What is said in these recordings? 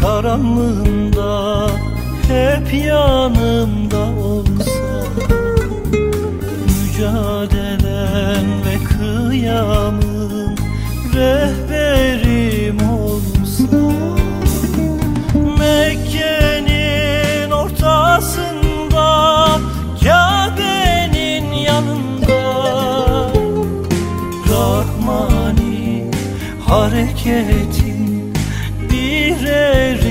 karanlığında hep yanımda olsa Mücadelem ve kıyamım rehberim olsa Mekke'nin ortasında Kabe'nin yanında Rahmani hareketin bir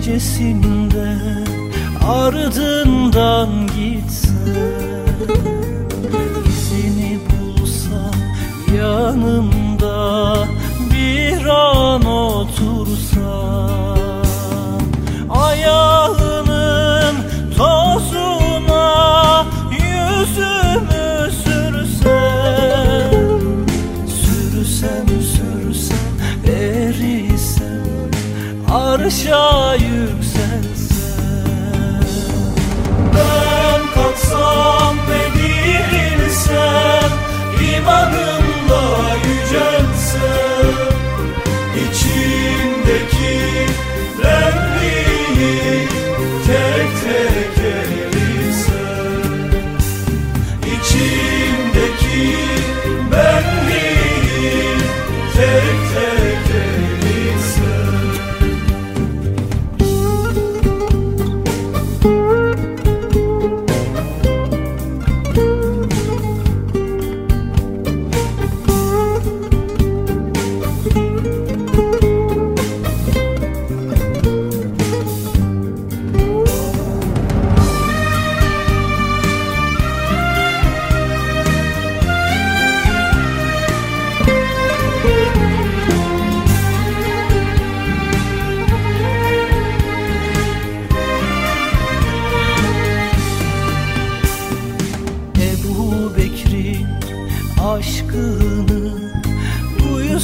gecesinde ardından gitse izini bulsam yanımda bir an otursam ayağının tozuna yüzümü sürsem Sürsem sürsem erisem Arşa de ti.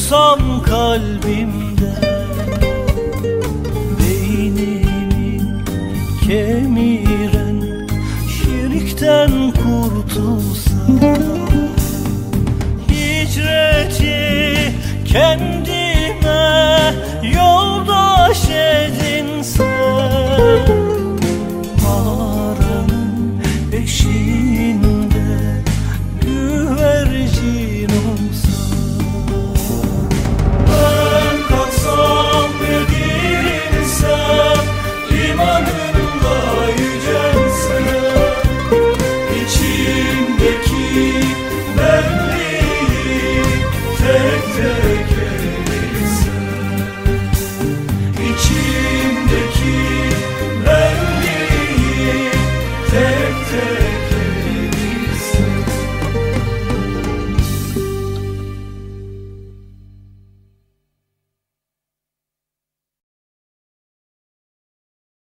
tutsam kalbimde Beynimi kemiren şirkten kurtulsam Hicreti kendi